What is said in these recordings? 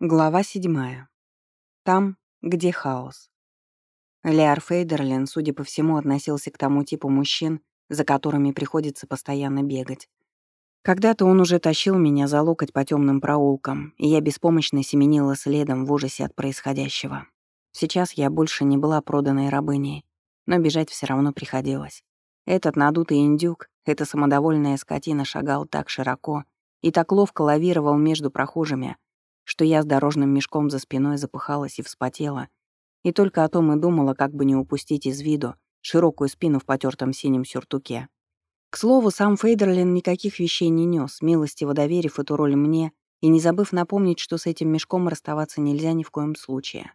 Глава седьмая. Там, где хаос. Леар Фейдерлин, судя по всему, относился к тому типу мужчин, за которыми приходится постоянно бегать. Когда-то он уже тащил меня за локоть по темным проулкам, и я беспомощно семенила следом в ужасе от происходящего. Сейчас я больше не была проданной рабыней, но бежать все равно приходилось. Этот надутый индюк, эта самодовольная скотина шагал так широко и так ловко лавировал между прохожими — что я с дорожным мешком за спиной запыхалась и вспотела, и только о том и думала, как бы не упустить из виду широкую спину в потертом синем сюртуке. К слову, сам Фейдерлин никаких вещей не нес, милостиво доверив эту роль мне и не забыв напомнить, что с этим мешком расставаться нельзя ни в коем случае.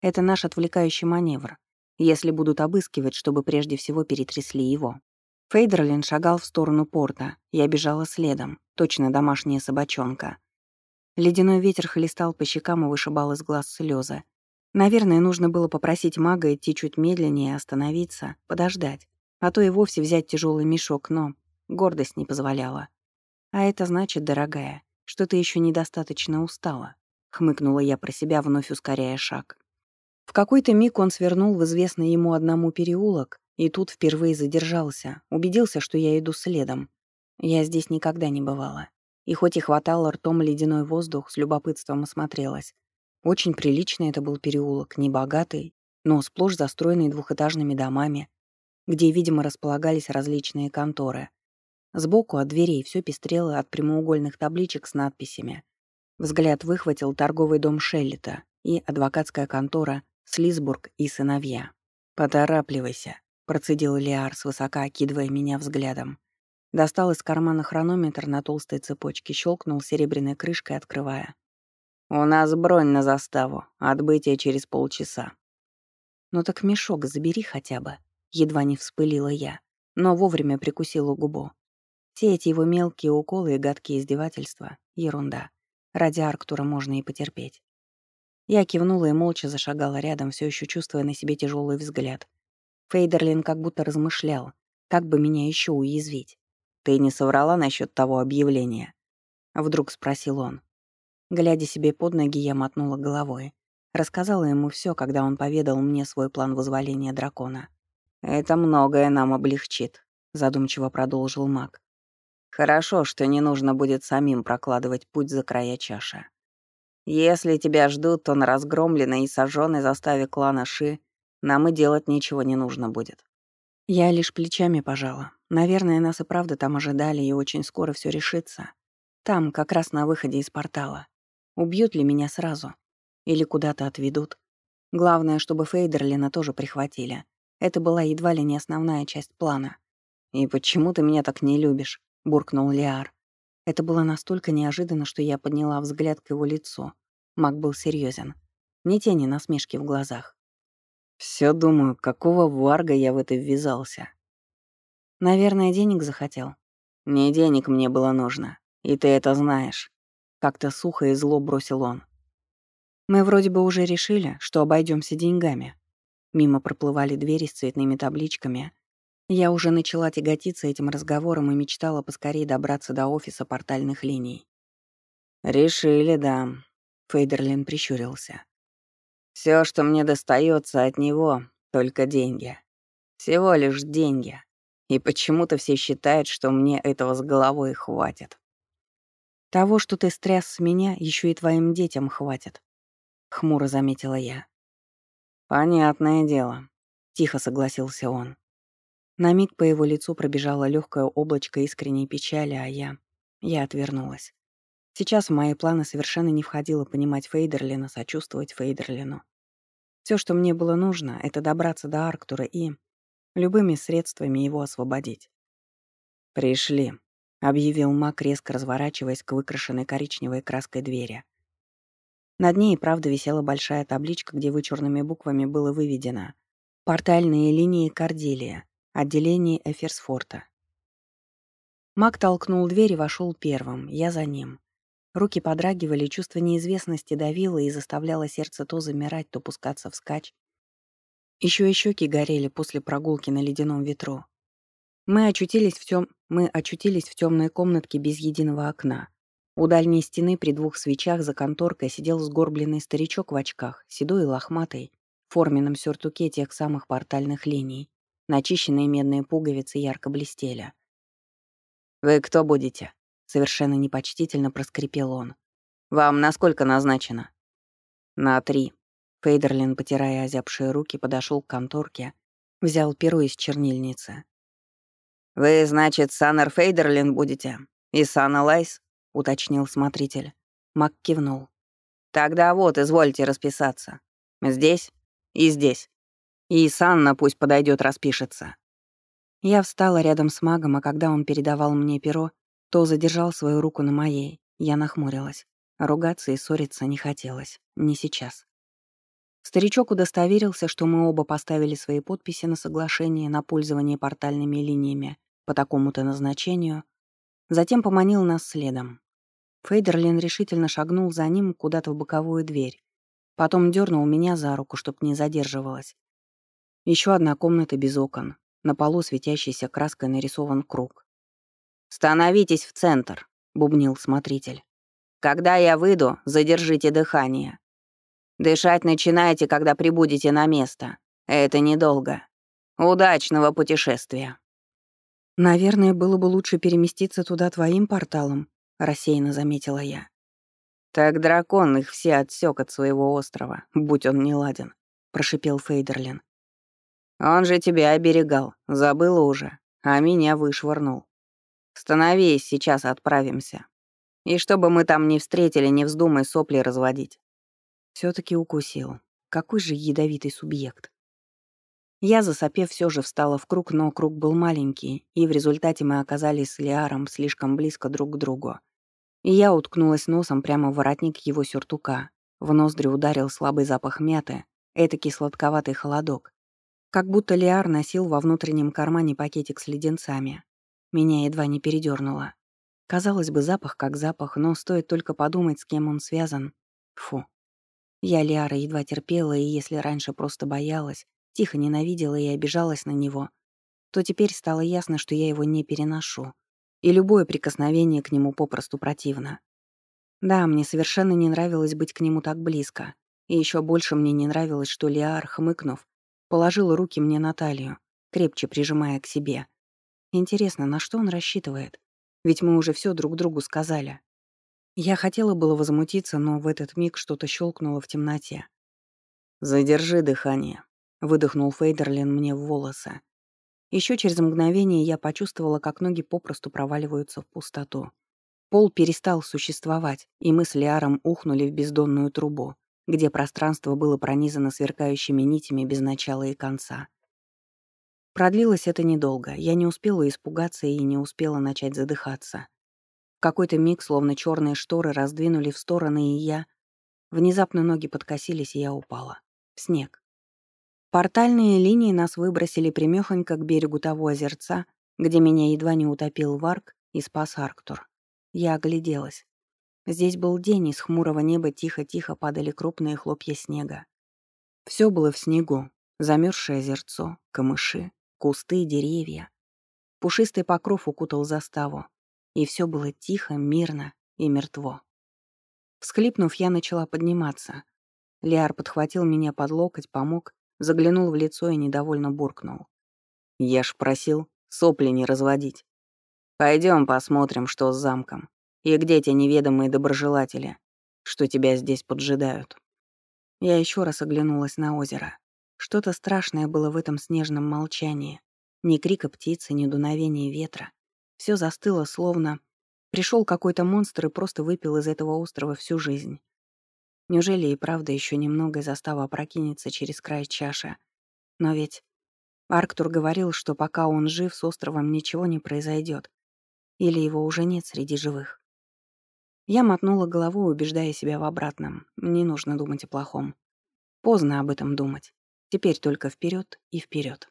Это наш отвлекающий маневр, если будут обыскивать, чтобы прежде всего перетрясли его. Фейдерлин шагал в сторону порта, я бежала следом, точно домашняя собачонка — Ледяной ветер хлестал по щекам и вышибал из глаз слезы. Наверное, нужно было попросить мага идти чуть медленнее, остановиться, подождать, а то и вовсе взять тяжелый мешок, но гордость не позволяла. «А это значит, дорогая, что ты еще недостаточно устала», — хмыкнула я про себя, вновь ускоряя шаг. В какой-то миг он свернул в известный ему одному переулок, и тут впервые задержался, убедился, что я иду следом. Я здесь никогда не бывала. И хоть и хватало ртом ледяной воздух, с любопытством осмотрелась. Очень приличный это был переулок, небогатый, но сплошь застроенный двухэтажными домами, где, видимо, располагались различные конторы. Сбоку от дверей все пестрело от прямоугольных табличек с надписями. Взгляд выхватил торговый дом Шеллита и адвокатская контора «Слисбург и сыновья». «Поторапливайся», — процедил Лиар, свысока окидывая меня взглядом. Достал из кармана хронометр на толстой цепочке, щелкнул серебряной крышкой, открывая. «У нас бронь на заставу. Отбытие через полчаса». «Ну так мешок забери хотя бы», — едва не вспылила я, но вовремя прикусила губу. Все эти его мелкие уколы и гадкие издевательства — ерунда. Ради Арктура можно и потерпеть. Я кивнула и молча зашагала рядом, все еще чувствуя на себе тяжелый взгляд. Фейдерлин как будто размышлял, как бы меня еще уязвить. «Ты не соврала насчет того объявления?» — вдруг спросил он. Глядя себе под ноги, я мотнула головой. Рассказала ему все, когда он поведал мне свой план возволения дракона. «Это многое нам облегчит», — задумчиво продолжил маг. «Хорошо, что не нужно будет самим прокладывать путь за края чаши. Если тебя ждут, то на разгромленной и сожженной заставе клана Ши нам и делать ничего не нужно будет». Я лишь плечами пожала. Наверное, нас и правда там ожидали, и очень скоро все решится. Там, как раз на выходе из портала. Убьют ли меня сразу? Или куда-то отведут? Главное, чтобы Фейдерлина тоже прихватили. Это была едва ли не основная часть плана. «И почему ты меня так не любишь?» — буркнул Лиар. Это было настолько неожиданно, что я подняла взгляд к его лицу. Мак был серьезен. Ни тени насмешки в глазах. Все думаю, какого варга я в это ввязался. Наверное, денег захотел. Не денег мне было нужно, и ты это знаешь. Как-то сухо и зло бросил он. Мы вроде бы уже решили, что обойдемся деньгами. Мимо проплывали двери с цветными табличками. Я уже начала тяготиться этим разговором и мечтала поскорее добраться до офиса портальных линий. «Решили, да», — Фейдерлин прищурился. Все, что мне достается от него, только деньги. Всего лишь деньги. И почему-то все считают, что мне этого с головой хватит. Того, что ты стряс с меня, еще и твоим детям хватит. Хмуро заметила я. Понятное дело. Тихо согласился он. На миг по его лицу пробежало легкое облачко искренней печали, а я... Я отвернулась. Сейчас в мои планы совершенно не входило понимать Фейдерлина, сочувствовать Фейдерлину. Все, что мне было нужно, это добраться до Арктура и любыми средствами его освободить. «Пришли», — объявил Мак, резко разворачиваясь к выкрашенной коричневой краской двери. Над ней, правда, висела большая табличка, где вычурными буквами было выведено «Портальные линии Корделия, отделение Эферсфорта». Мак толкнул дверь и вошел первым, я за ним. Руки подрагивали, чувство неизвестности давило и заставляло сердце то замирать, то пускаться вскачь. Еще и щеки горели после прогулки на ледяном ветру. Мы очутились в тем, мы очутились в темной комнатке без единого окна. У дальней стены при двух свечах за конторкой сидел сгорбленный старичок в очках, седой и лохматый, в форменном сюртуке тех самых портальных линий. Начищенные медные пуговицы ярко блестели. «Вы кто будете?» — совершенно непочтительно проскрипел он. «Вам на сколько назначено?» «На три». Фейдерлин, потирая озябшие руки, подошел к конторке, взял перо из чернильницы. «Вы, значит, Саннер Фейдерлин будете? И Санна Лайс?» — уточнил смотритель. Мак кивнул. «Тогда вот, извольте расписаться. Здесь и здесь. И Санна пусть подойдет распишется». Я встала рядом с магом, а когда он передавал мне перо, то задержал свою руку на моей. Я нахмурилась. Ругаться и ссориться не хотелось. Не сейчас. Старичок удостоверился, что мы оба поставили свои подписи на соглашение на пользование портальными линиями по такому-то назначению, затем поманил нас следом. Фейдерлин решительно шагнул за ним куда-то в боковую дверь, потом дернул меня за руку, чтоб не задерживалась. Еще одна комната без окон, на полу светящейся краской нарисован круг. «Становитесь в центр», — бубнил смотритель. «Когда я выйду, задержите дыхание. Дышать начинайте, когда прибудете на место. Это недолго. Удачного путешествия». «Наверное, было бы лучше переместиться туда твоим порталом», — рассеянно заметила я. «Так дракон их все отсек от своего острова, будь он не ладен», — прошипел Фейдерлин. «Он же тебя оберегал, забыла уже, а меня вышвырнул. Становись, сейчас отправимся. И чтобы мы там не встретили, не вздумай сопли разводить». Все таки укусил. Какой же ядовитый субъект. Я, засопев, все же встала в круг, но круг был маленький, и в результате мы оказались с Лиаром слишком близко друг к другу. И я уткнулась носом прямо в воротник его сюртука. В ноздри ударил слабый запах мяты, этакий сладковатый холодок. Как будто Лиар носил во внутреннем кармане пакетик с леденцами. Меня едва не передернуло. Казалось бы, запах как запах, но стоит только подумать, с кем он связан. Фу. Я Лиара едва терпела, и если раньше просто боялась, тихо ненавидела и обижалась на него, то теперь стало ясно, что я его не переношу, и любое прикосновение к нему попросту противно. Да, мне совершенно не нравилось быть к нему так близко, и еще больше мне не нравилось, что Лиар, хмыкнув, положил руки мне на талию, крепче прижимая к себе. Интересно, на что он рассчитывает? Ведь мы уже все друг другу сказали. Я хотела было возмутиться, но в этот миг что-то щелкнуло в темноте. «Задержи дыхание», Выдохнул Фейдерлин мне в волосы. Еще через мгновение я почувствовала, как ноги попросту проваливаются в пустоту. Пол перестал существовать, и мы с Лиаром ухнули в бездонную трубу, где пространство было пронизано сверкающими нитями без начала и конца. Продлилось это недолго, я не успела испугаться и не успела начать задыхаться. Какой-то миг, словно черные шторы, раздвинули в стороны, и я... Внезапно ноги подкосились, и я упала. В снег. Портальные линии нас выбросили примёхонько к берегу того озерца, где меня едва не утопил Варк и спас Арктур. Я огляделась. Здесь был день, и с хмурого неба тихо-тихо падали крупные хлопья снега. Все было в снегу. Замерзшее озерцо, камыши, кусты, деревья. Пушистый покров укутал заставу. И все было тихо, мирно и мертво. Всхлипнув, я начала подниматься. Лиар подхватил меня под локоть, помог, Заглянул в лицо и недовольно буркнул. «Я ж просил сопли не разводить. Пойдем посмотрим, что с замком. И где те неведомые доброжелатели, что тебя здесь поджидают». Я еще раз оглянулась на озеро. Что-то страшное было в этом снежном молчании. Ни крика птицы, ни дуновения ветра. Все застыло, словно пришел какой-то монстр и просто выпил из этого острова всю жизнь. Неужели и правда еще немного застава опрокинется через край чаши? Но ведь Арктур говорил, что пока он жив, с островом ничего не произойдет. Или его уже нет среди живых. Я мотнула головой, убеждая себя в обратном. Не нужно думать о плохом. Поздно об этом думать. Теперь только вперед и вперед.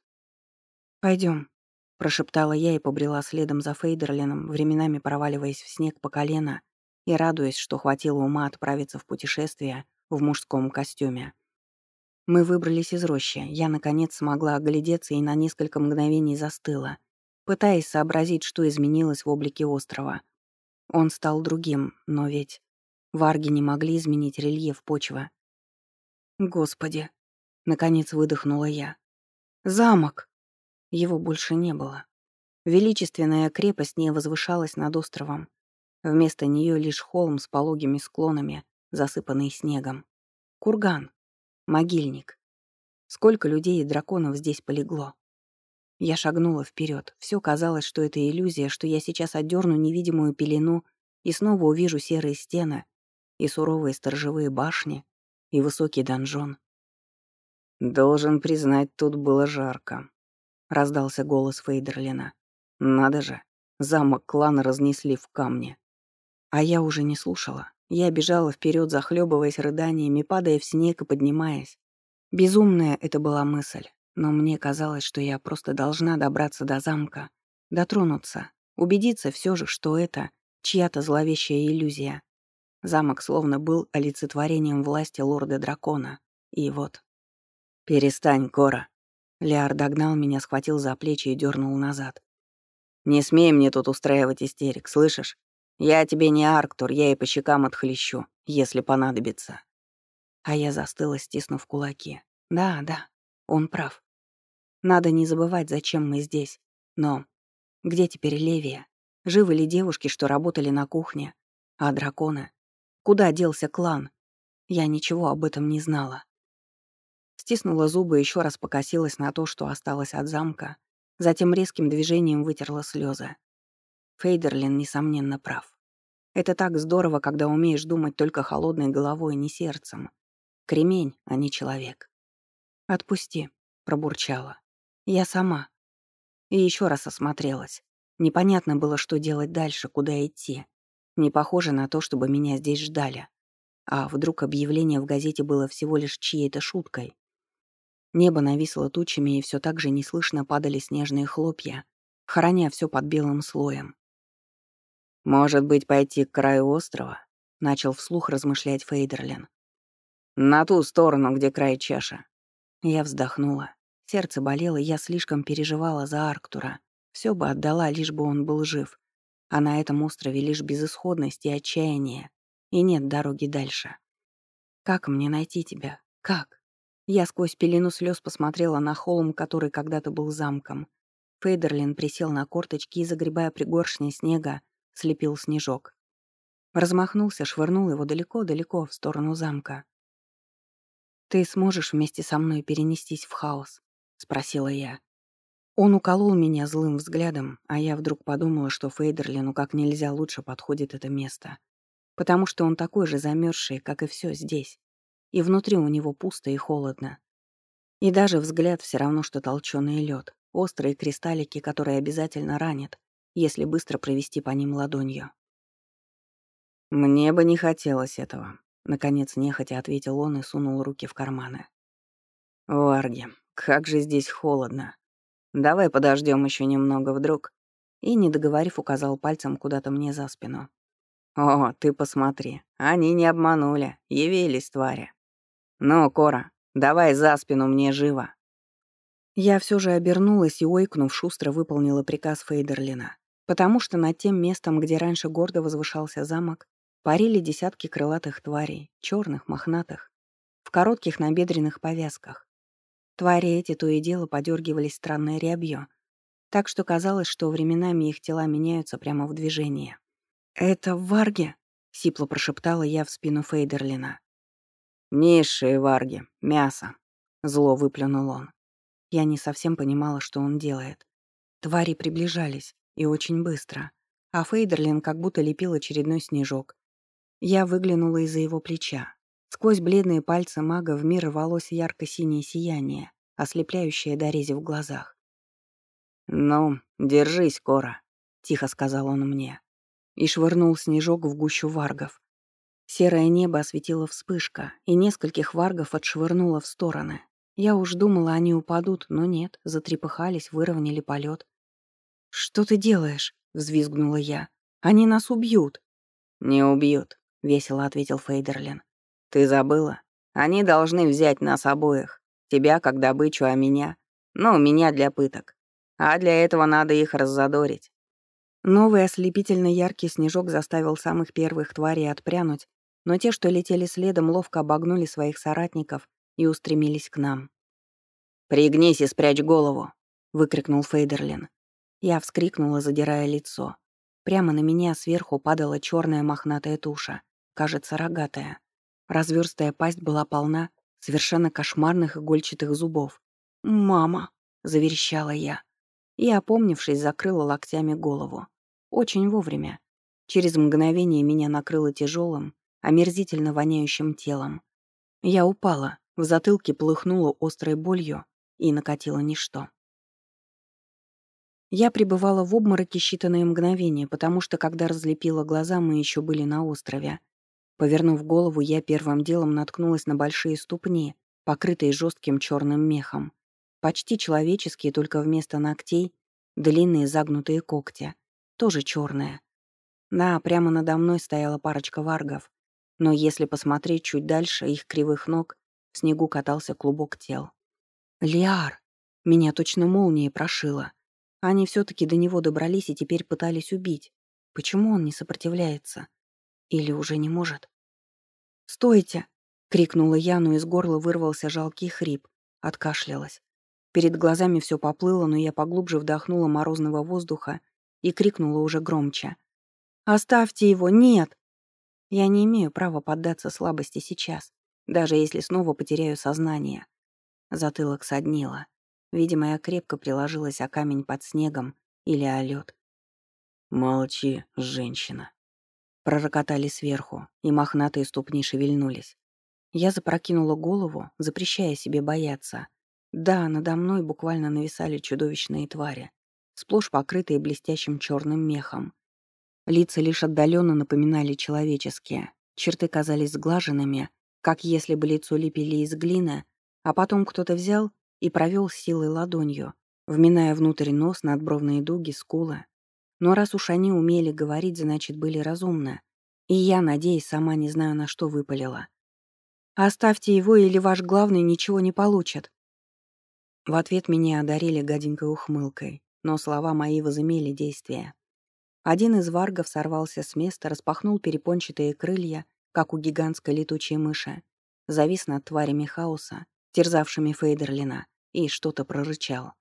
Пойдем, прошептала я и побрела следом за Фейдерлином, временами проваливаясь в снег по колено и радуясь, что хватило ума отправиться в путешествие в мужском костюме. Мы выбрались из рощи. Я, наконец, смогла оглядеться и на несколько мгновений застыла, пытаясь сообразить, что изменилось в облике острова. Он стал другим, но ведь варги не могли изменить рельеф почвы. Господи, наконец выдохнула я. Замок! Его больше не было. Величественная крепость не возвышалась над островом. Вместо нее лишь холм с пологими склонами, засыпанный снегом. Курган. Могильник. Сколько людей и драконов здесь полегло. Я шагнула вперед. Все казалось, что это иллюзия, что я сейчас отдерну невидимую пелену и снова увижу серые стены и суровые сторожевые башни и высокий донжон. «Должен признать, тут было жарко», — раздался голос Фейдерлина. «Надо же, замок клана разнесли в камне». А я уже не слушала. Я бежала вперед, захлебываясь рыданиями, падая в снег и поднимаясь. Безумная это была мысль, но мне казалось, что я просто должна добраться до замка, дотронуться, убедиться все же, что это чья-то зловещая иллюзия. Замок словно был олицетворением власти лорда-дракона. И вот. «Перестань, Кора!» Лиар догнал меня, схватил за плечи и дернул назад. «Не смей мне тут устраивать истерик, слышишь? Я тебе не Арктур, я и по щекам отхлещу, если понадобится». А я застыла, стиснув кулаки. Да, да, он прав. Надо не забывать, зачем мы здесь. Но где теперь Левия? Живы ли девушки, что работали на кухне? А драконы? Куда делся клан? Я ничего об этом не знала. Стиснула зубы и еще раз покосилась на то, что осталось от замка, затем резким движением вытерла слезы. Фейдерлин, несомненно, прав. Это так здорово, когда умеешь думать только холодной головой, не сердцем. Кремень, а не человек. «Отпусти», — пробурчала. «Я сама». И еще раз осмотрелась. Непонятно было, что делать дальше, куда идти. Не похоже на то, чтобы меня здесь ждали. А вдруг объявление в газете было всего лишь чьей-то шуткой? Небо нависло тучами, и все так же неслышно падали снежные хлопья, хороня все под белым слоем. «Может быть, пойти к краю острова?» — начал вслух размышлять Фейдерлин. «На ту сторону, где край чаша». Я вздохнула. Сердце болело, я слишком переживала за Арктура. Все бы отдала, лишь бы он был жив. А на этом острове лишь безысходность и отчаяние. И нет дороги дальше. Как мне найти тебя? Как? Я сквозь пелену слез посмотрела на холм, который когда-то был замком. Фейдерлин присел на корточки и, загребая пригоршни снега, слепил снежок. Размахнулся, швырнул его далеко-далеко в сторону замка. «Ты сможешь вместе со мной перенестись в хаос?» — спросила я. Он уколол меня злым взглядом, а я вдруг подумала, что Фейдерлину как нельзя лучше подходит это место. Потому что он такой же замерзший, как и все здесь. И внутри у него пусто и холодно. И даже взгляд все равно, что толченый лед, острые кристаллики, которые обязательно ранят, если быстро провести по ним ладонью. «Мне бы не хотелось этого», — наконец нехотя ответил он и сунул руки в карманы. «Варги, как же здесь холодно. Давай подождем еще немного вдруг». И, не договорив, указал пальцем куда-то мне за спину. «О, ты посмотри, они не обманули, явились твари. Ну, Кора, давай за спину мне живо». Я все же обернулась и, ойкнув, шустро выполнила приказ Фейдерлина потому что над тем местом, где раньше гордо возвышался замок, парили десятки крылатых тварей, черных, мохнатых, в коротких набедренных повязках. Твари эти то и дело подергивались странное рябье, так что казалось, что временами их тела меняются прямо в движении. «Это варги?» — сипло прошептала я в спину Фейдерлина. «Низшие варги, мясо», — зло выплюнул он. Я не совсем понимала, что он делает. Твари приближались, и очень быстро. А Фейдерлин как будто лепил очередной снежок. Я выглянула из-за его плеча. Сквозь бледные пальцы мага в мир рвалось ярко-синее сияние, ослепляющее до рези в глазах. «Ну, держись, Кора», — тихо сказал он мне. И швырнул снежок в гущу варгов. Серое небо осветила вспышка, и нескольких варгов отшвырнуло в стороны. Я уж думала, они упадут, но нет, затрепыхались, выровняли полет. «Что ты делаешь?» — взвизгнула я. «Они нас убьют». «Не убьют», — весело ответил Фейдерлин. «Ты забыла? Они должны взять нас обоих. Тебя как добычу, а меня? Ну, меня для пыток. А для этого надо их раззадорить. Новый ослепительно яркий снежок заставил самых первых тварей отпрянуть, но те, что летели следом, ловко обогнули своих соратников и устремились к нам. «Пригнись и спрячь голову!» — выкрикнул Фейдерлин. Я вскрикнула, задирая лицо. Прямо на меня сверху падала черная мохнатая туша, кажется, рогатая. Разверстая пасть была полна совершенно кошмарных игольчатых зубов. «Мама!» — заверещала я. И, опомнившись, закрыла локтями голову. Очень вовремя. Через мгновение меня накрыло тяжелым, омерзительно воняющим телом. Я упала, в затылке плыхнула острой болью и накатило ничто. Я пребывала в обмороке считанные мгновения, потому что, когда разлепила глаза, мы еще были на острове. Повернув голову, я первым делом наткнулась на большие ступни, покрытые жестким черным мехом. Почти человеческие, только вместо ногтей — длинные загнутые когти. Тоже черные. Да, прямо надо мной стояла парочка варгов. Но если посмотреть чуть дальше их кривых ног, в снегу катался клубок тел. «Лиар!» Меня точно молнией прошило. Они все таки до него добрались и теперь пытались убить. Почему он не сопротивляется? Или уже не может? «Стойте!» — крикнула я, но из горла вырвался жалкий хрип. Откашлялась. Перед глазами все поплыло, но я поглубже вдохнула морозного воздуха и крикнула уже громче. «Оставьте его! Нет!» Я не имею права поддаться слабости сейчас, даже если снова потеряю сознание. Затылок соднило. Видимо, я крепко приложилась о камень под снегом или о лед. «Молчи, женщина», — пророкотали сверху, и мохнатые ступни шевельнулись. Я запрокинула голову, запрещая себе бояться. Да, надо мной буквально нависали чудовищные твари, сплошь покрытые блестящим черным мехом. Лица лишь отдаленно напоминали человеческие, черты казались сглаженными, как если бы лицо лепили из глины, а потом кто-то взял и провел силой ладонью, вминая внутрь нос, надбровные дуги, скулы. Но раз уж они умели говорить, значит, были разумны. И я, надеюсь, сама не знаю, на что выпалила. «Оставьте его, или ваш главный ничего не получит». В ответ меня одарили гаденькой ухмылкой, но слова мои возымели действие. Один из варгов сорвался с места, распахнул перепончатые крылья, как у гигантской летучей мыши, завис над тварями хаоса терзавшими Фейдерлина, и что-то прорычал.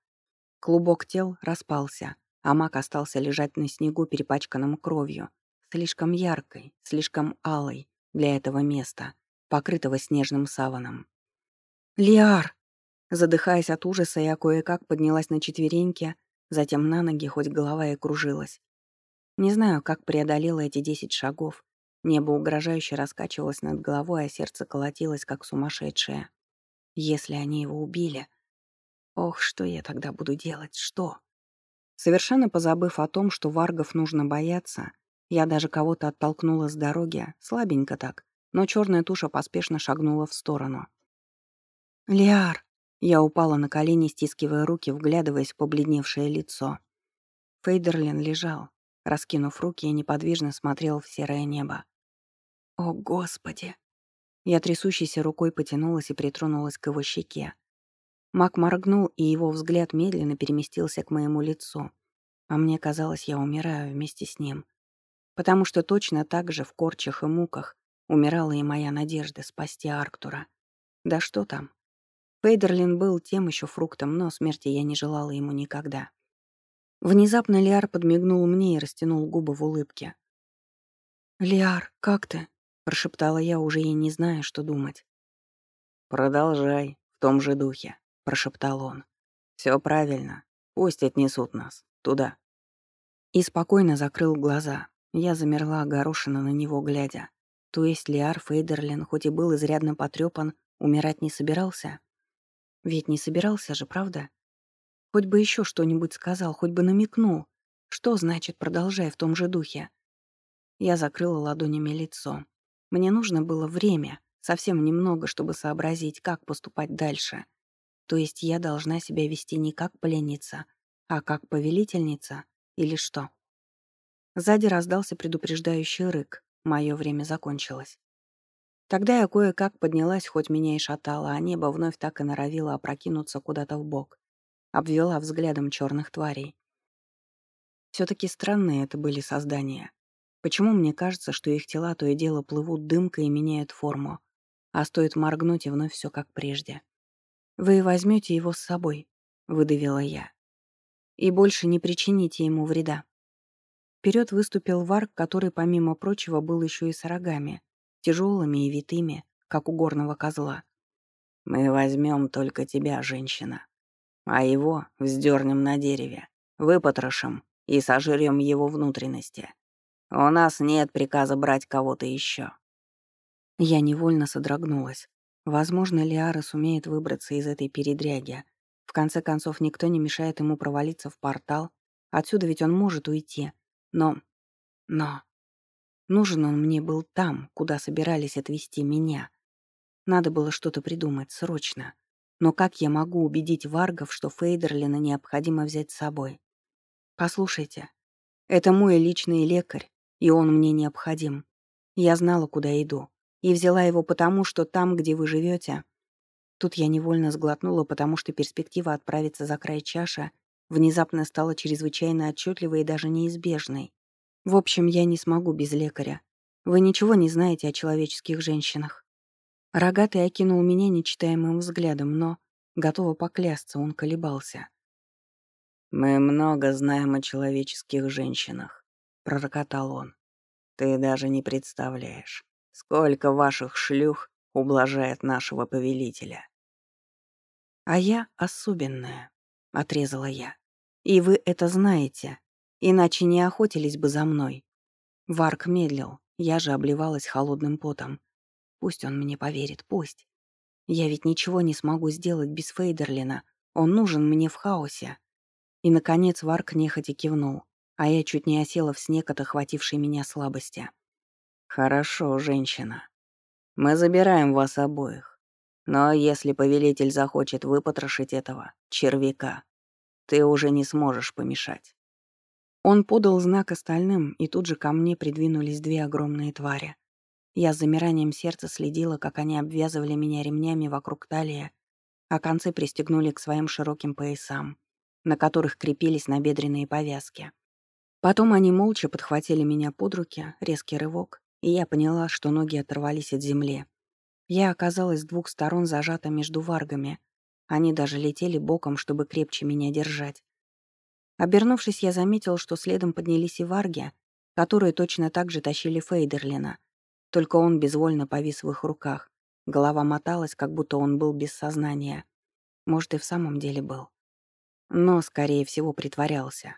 Клубок тел распался, а маг остался лежать на снегу, перепачканном кровью, слишком яркой, слишком алой для этого места, покрытого снежным саваном. «Лиар!» Задыхаясь от ужаса, я кое-как поднялась на четвереньки, затем на ноги, хоть голова и кружилась. Не знаю, как преодолела эти десять шагов. Небо угрожающе раскачивалось над головой, а сердце колотилось, как сумасшедшее. Если они его убили... Ох, что я тогда буду делать? Что? Совершенно позабыв о том, что варгов нужно бояться, я даже кого-то оттолкнула с дороги, слабенько так, но черная туша поспешно шагнула в сторону. «Лиар!» Я упала на колени, стискивая руки, вглядываясь в побледневшее лицо. Фейдерлин лежал, раскинув руки и неподвижно смотрел в серое небо. «О, Господи!» Я трясущейся рукой потянулась и притронулась к его щеке. Мак моргнул, и его взгляд медленно переместился к моему лицу. А мне казалось, я умираю вместе с ним. Потому что точно так же в корчах и муках умирала и моя надежда спасти Арктура. Да что там. Фейдерлин был тем еще фруктом, но смерти я не желала ему никогда. Внезапно Лиар подмигнул мне и растянул губы в улыбке. «Лиар, как ты?» прошептала я, уже и не зная, что думать. «Продолжай, в том же духе», — прошептал он. Все правильно. Пусть отнесут нас. Туда». И спокойно закрыл глаза. Я замерла, огорошена на него, глядя. То есть Лиар Фейдерлин, хоть и был изрядно потрепан, умирать не собирался? Ведь не собирался же, правда? Хоть бы еще что-нибудь сказал, хоть бы намекнул. Что значит «продолжай в том же духе»? Я закрыла ладонями лицо. Мне нужно было время, совсем немного, чтобы сообразить, как поступать дальше. То есть я должна себя вести не как пленница, а как повелительница или что? Сзади раздался предупреждающий рык. Мое время закончилось. Тогда я кое-как поднялась, хоть меня и шатало, а небо вновь так и норовило опрокинуться куда-то в бок. Обвела взглядом черных тварей. все таки странные это были создания. Почему мне кажется, что их тела то и дело плывут дымкой и меняют форму, а стоит моргнуть, и вновь все как прежде? «Вы возьмете его с собой», — выдавила я. «И больше не причините ему вреда». Вперед выступил варк, который, помимо прочего, был еще и с рогами, тяжелыми и витыми, как у горного козла. «Мы возьмем только тебя, женщина, а его вздернем на дереве, выпотрошим и сожрем его внутренности. У нас нет приказа брать кого-то еще. Я невольно содрогнулась. Возможно, Лиара сумеет выбраться из этой передряги. В конце концов, никто не мешает ему провалиться в портал. Отсюда ведь он может уйти. Но... Но... Нужен он мне был там, куда собирались отвезти меня. Надо было что-то придумать, срочно. Но как я могу убедить варгов, что Фейдерлина необходимо взять с собой? Послушайте, это мой личный лекарь, и он мне необходим. Я знала, куда иду и взяла его потому, что там, где вы живете. Тут я невольно сглотнула, потому что перспектива отправиться за край чаша внезапно стала чрезвычайно отчетливой и даже неизбежной. В общем, я не смогу без лекаря. Вы ничего не знаете о человеческих женщинах. Рогатый окинул меня нечитаемым взглядом, но, готова поклясться, он колебался. «Мы много знаем о человеческих женщинах», — пророкотал он. «Ты даже не представляешь. Сколько ваших шлюх ублажает нашего повелителя. А я особенная, отрезала я. И вы это знаете, иначе не охотились бы за мной. Варк медлил, я же обливалась холодным потом. Пусть он мне поверит, пусть. Я ведь ничего не смогу сделать без Фейдерлина. Он нужен мне в хаосе. И, наконец, Варк нехотя кивнул, а я чуть не осела в снег от охватившей меня слабости. «Хорошо, женщина. Мы забираем вас обоих. Но если повелитель захочет выпотрошить этого червяка, ты уже не сможешь помешать». Он подал знак остальным, и тут же ко мне придвинулись две огромные твари. Я с замиранием сердца следила, как они обвязывали меня ремнями вокруг талии, а концы пристегнули к своим широким поясам, на которых крепились набедренные повязки. Потом они молча подхватили меня под руки, резкий рывок, и я поняла, что ноги оторвались от земли. Я оказалась с двух сторон зажата между варгами. Они даже летели боком, чтобы крепче меня держать. Обернувшись, я заметил, что следом поднялись и варги, которые точно так же тащили Фейдерлина. Только он безвольно повис в их руках. Голова моталась, как будто он был без сознания. Может, и в самом деле был. Но, скорее всего, притворялся.